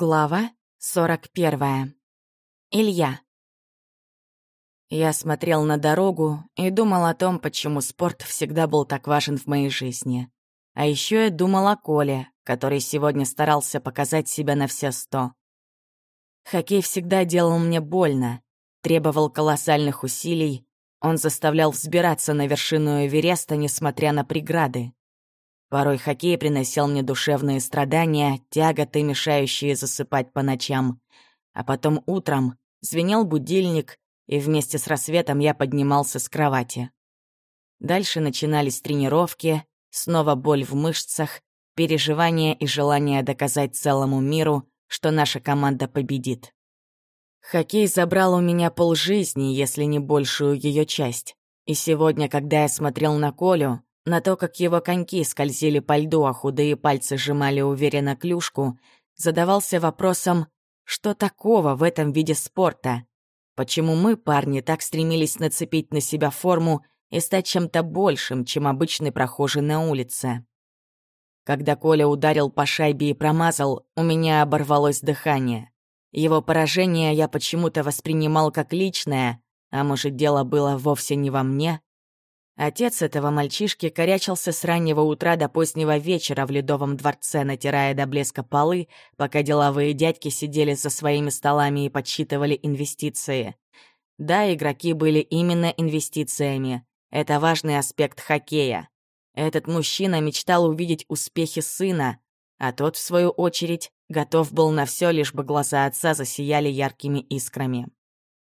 Глава 41. Илья. Я смотрел на дорогу и думал о том, почему спорт всегда был так важен в моей жизни. А еще я думал о Коле, который сегодня старался показать себя на все сто. Хоккей всегда делал мне больно, требовал колоссальных усилий, он заставлял взбираться на вершину Эвереста, несмотря на преграды. Порой хоккей приносил мне душевные страдания, тяготы, мешающие засыпать по ночам. А потом утром звенел будильник, и вместе с рассветом я поднимался с кровати. Дальше начинались тренировки, снова боль в мышцах, переживания и желание доказать целому миру, что наша команда победит. Хоккей забрал у меня полжизни, если не большую ее часть. И сегодня, когда я смотрел на Колю, на то, как его коньки скользили по льду, а худые пальцы сжимали уверенно клюшку, задавался вопросом, что такого в этом виде спорта? Почему мы, парни, так стремились нацепить на себя форму и стать чем-то большим, чем обычный прохожий на улице? Когда Коля ударил по шайбе и промазал, у меня оборвалось дыхание. Его поражение я почему-то воспринимал как личное, а может, дело было вовсе не во мне? Отец этого мальчишки корячился с раннего утра до позднего вечера в Ледовом дворце, натирая до блеска полы, пока деловые дядьки сидели за своими столами и подсчитывали инвестиции. Да, игроки были именно инвестициями. Это важный аспект хоккея. Этот мужчина мечтал увидеть успехи сына, а тот, в свою очередь, готов был на все, лишь бы глаза отца засияли яркими искрами.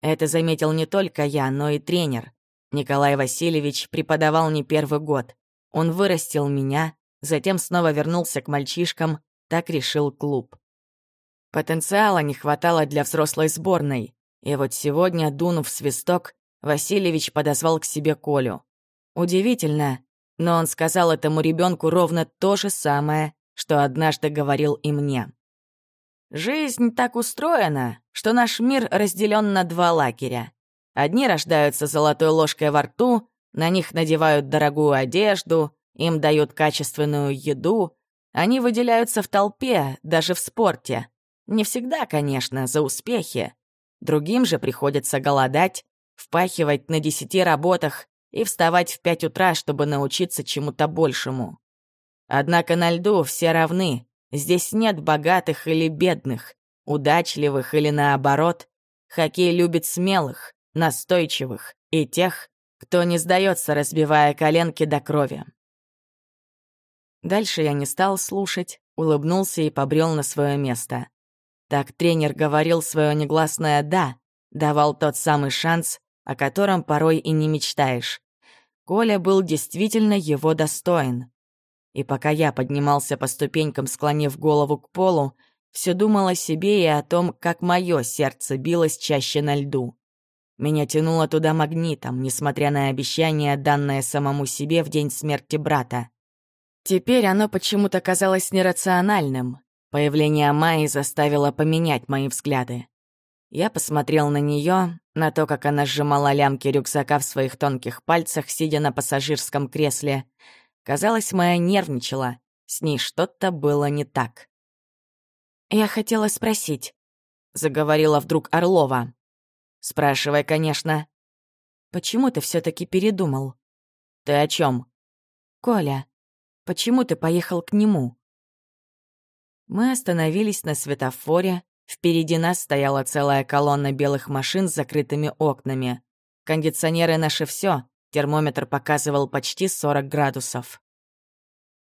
Это заметил не только я, но и тренер. Николай Васильевич преподавал не первый год. Он вырастил меня, затем снова вернулся к мальчишкам, так решил клуб. Потенциала не хватало для взрослой сборной, и вот сегодня, дунув свисток, Васильевич подозвал к себе Колю. Удивительно, но он сказал этому ребенку ровно то же самое, что однажды говорил и мне. «Жизнь так устроена, что наш мир разделен на два лагеря. Одни рождаются золотой ложкой во рту, на них надевают дорогую одежду, им дают качественную еду. Они выделяются в толпе, даже в спорте. Не всегда, конечно, за успехи. Другим же приходится голодать, впахивать на десяти работах и вставать в пять утра, чтобы научиться чему-то большему. Однако на льду все равны. Здесь нет богатых или бедных, удачливых или наоборот. Хоккей любит смелых, настойчивых и тех, кто не сдается, разбивая коленки до крови. Дальше я не стал слушать, улыбнулся и побрел на свое место. Так тренер говорил свое негласное «да», давал тот самый шанс, о котором порой и не мечтаешь. Коля был действительно его достоин. И пока я поднимался по ступенькам, склонив голову к полу, все думал о себе и о том, как мое сердце билось чаще на льду. Меня тянуло туда магнитом, несмотря на обещание, данное самому себе в день смерти брата. Теперь оно почему-то казалось нерациональным. Появление Майи заставило поменять мои взгляды. Я посмотрел на нее, на то, как она сжимала лямки рюкзака в своих тонких пальцах, сидя на пассажирском кресле. Казалось, моя нервничала. С ней что-то было не так. «Я хотела спросить», — заговорила вдруг Орлова. Спрашивай, конечно. Почему ты все таки передумал? Ты о чем? Коля, почему ты поехал к нему? Мы остановились на светофоре. Впереди нас стояла целая колонна белых машин с закрытыми окнами. Кондиционеры наше все. Термометр показывал почти 40 градусов.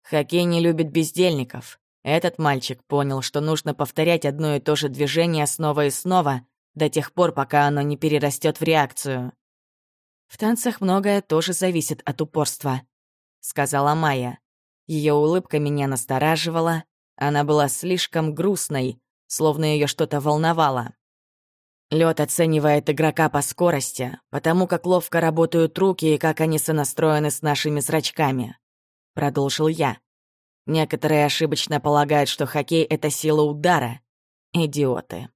Хоккей не любит бездельников. Этот мальчик понял, что нужно повторять одно и то же движение снова и снова, до тех пор, пока оно не перерастет в реакцию. В танцах многое тоже зависит от упорства, сказала Майя. Ее улыбка меня настораживала, она была слишком грустной, словно ее что-то волновало. Лед оценивает игрока по скорости, потому как ловко работают руки и как они сонастроены с нашими зрачками. Продолжил я. Некоторые ошибочно полагают, что хоккей — это сила удара. Идиоты.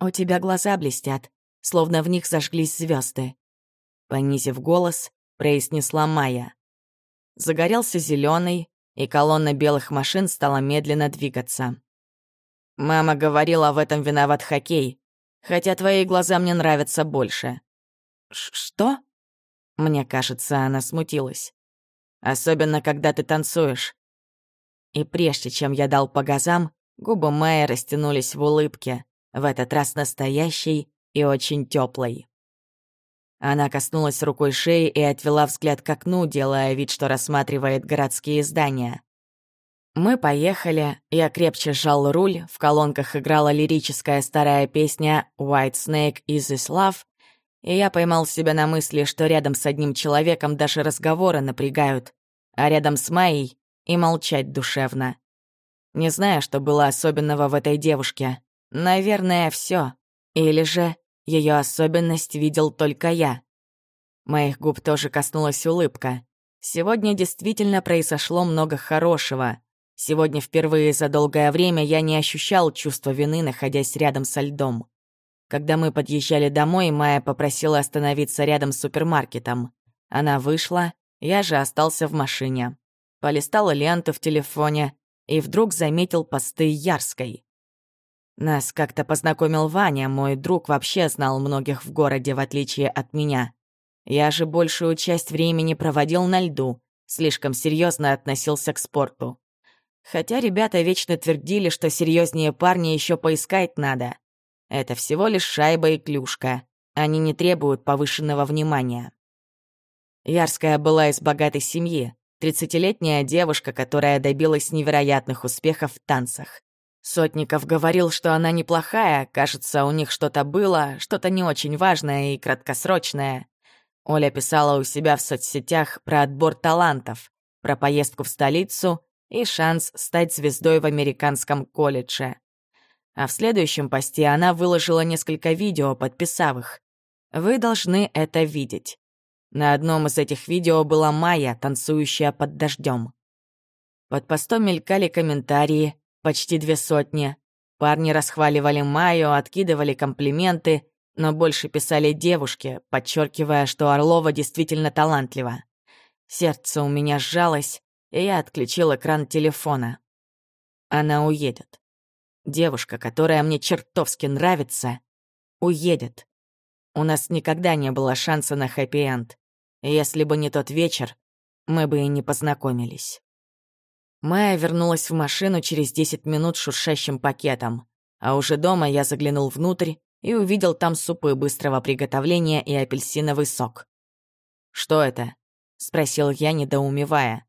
«У тебя глаза блестят, словно в них зажглись звезды. Понизив голос, произнесла Майя. Загорелся зеленый, и колонна белых машин стала медленно двигаться. Мама говорила, в этом виноват хоккей, хотя твои глаза мне нравятся больше. Ш что? Мне кажется, она смутилась. Особенно, когда ты танцуешь. И прежде чем я дал по газам, губы Майи растянулись в улыбке, в этот раз настоящей и очень теплой. Она коснулась рукой шеи и отвела взгляд к окну, делая вид, что рассматривает городские здания. Мы поехали, я крепче сжал руль, в колонках играла лирическая старая песня «White Snake is this love», и я поймал себя на мысли, что рядом с одним человеком даже разговоры напрягают, а рядом с Майей и молчать душевно. Не знаю, что было особенного в этой девушке. Наверное, все. Или же ее особенность видел только я. Моих губ тоже коснулась улыбка. Сегодня действительно произошло много хорошего. Сегодня впервые за долгое время я не ощущал чувства вины, находясь рядом со льдом. Когда мы подъезжали домой, Майя попросила остановиться рядом с супермаркетом. Она вышла, я же остался в машине. Полистала ленту в телефоне и вдруг заметил посты Ярской. Нас как-то познакомил Ваня, мой друг вообще знал многих в городе, в отличие от меня. Я же большую часть времени проводил на льду, слишком серьезно относился к спорту. Хотя ребята вечно твердили, что серьезнее парни еще поискать надо. Это всего лишь шайба и клюшка. Они не требуют повышенного внимания. Ярская была из богатой семьи, тридцатилетняя девушка, которая добилась невероятных успехов в танцах. Сотников говорил, что она неплохая, кажется, у них что-то было, что-то не очень важное и краткосрочное. Оля писала у себя в соцсетях про отбор талантов, про поездку в столицу и шанс стать звездой в американском колледже. А в следующем посте она выложила несколько видео, подписав их. Вы должны это видеть. На одном из этих видео была Майя, танцующая под дождем. Под постом мелькали комментарии, почти две сотни. Парни расхваливали Майю, откидывали комплименты, но больше писали девушки, подчеркивая, что Орлова действительно талантлива. Сердце у меня сжалось, и я отключил экран телефона. Она уедет. Девушка, которая мне чертовски нравится, уедет. У нас никогда не было шанса на хэппи-энд. Если бы не тот вечер, мы бы и не познакомились. Майя вернулась в машину через 10 минут с шуршащим пакетом. А уже дома я заглянул внутрь и увидел там супы быстрого приготовления и апельсиновый сок. «Что это?» — спросил я, недоумевая.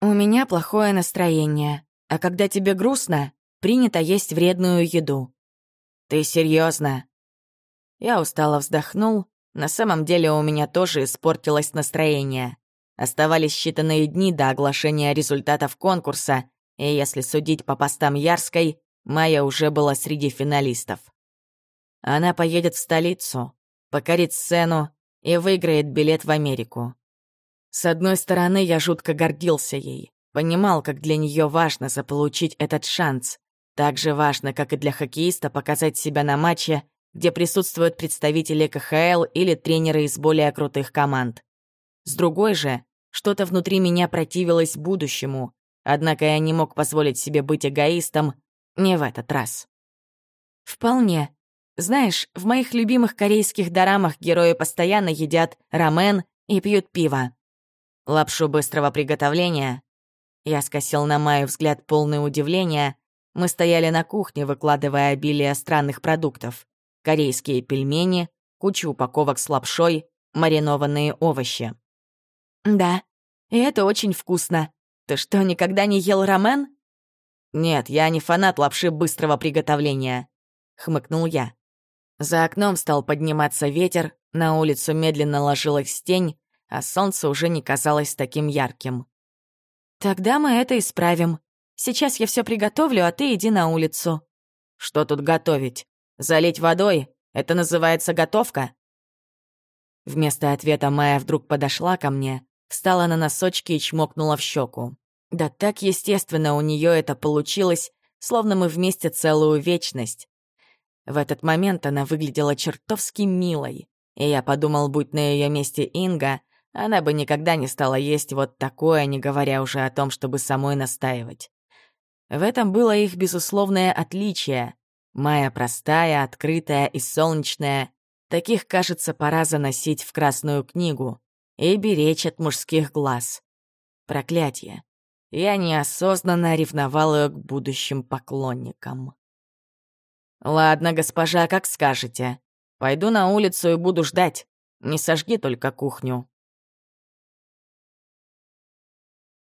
«У меня плохое настроение, а когда тебе грустно, принято есть вредную еду». «Ты серьезно? Я устало вздохнул. На самом деле у меня тоже испортилось настроение. Оставались считанные дни до оглашения результатов конкурса, и если судить по постам Ярской, Майя уже была среди финалистов. Она поедет в столицу, покорит сцену и выиграет билет в Америку. С одной стороны, я жутко гордился ей, понимал, как для нее важно заполучить этот шанс. Так же важно, как и для хоккеиста показать себя на матче, где присутствуют представители КХЛ или тренеры из более крутых команд. С другой же, что-то внутри меня противилось будущему, однако я не мог позволить себе быть эгоистом не в этот раз. Вполне. Знаешь, в моих любимых корейских дорамах герои постоянно едят рамен и пьют пиво. Лапшу быстрого приготовления. Я скосил на Майю взгляд полный удивления. Мы стояли на кухне, выкладывая обилие странных продуктов. Корейские пельмени, кучу упаковок с лапшой, маринованные овощи. «Да, и это очень вкусно. Ты что, никогда не ел рамен?» «Нет, я не фанат лапши быстрого приготовления», — хмыкнул я. За окном стал подниматься ветер, на улицу медленно ложилась тень, а солнце уже не казалось таким ярким. «Тогда мы это исправим. Сейчас я все приготовлю, а ты иди на улицу». «Что тут готовить? Залить водой? Это называется готовка?» Вместо ответа Майя вдруг подошла ко мне, встала на носочки и чмокнула в щеку. Да так естественно у нее это получилось, словно мы вместе целую вечность. В этот момент она выглядела чертовски милой, и я подумал, будь на ее месте Инга, она бы никогда не стала есть вот такое, не говоря уже о том, чтобы самой настаивать. В этом было их безусловное отличие. Майя простая, открытая и солнечная. Таких, кажется, пора заносить в Красную книгу и беречь от мужских глаз. Проклятие. Я неосознанно ревновал ее к будущим поклонникам. «Ладно, госпожа, как скажете. Пойду на улицу и буду ждать. Не сожги только кухню».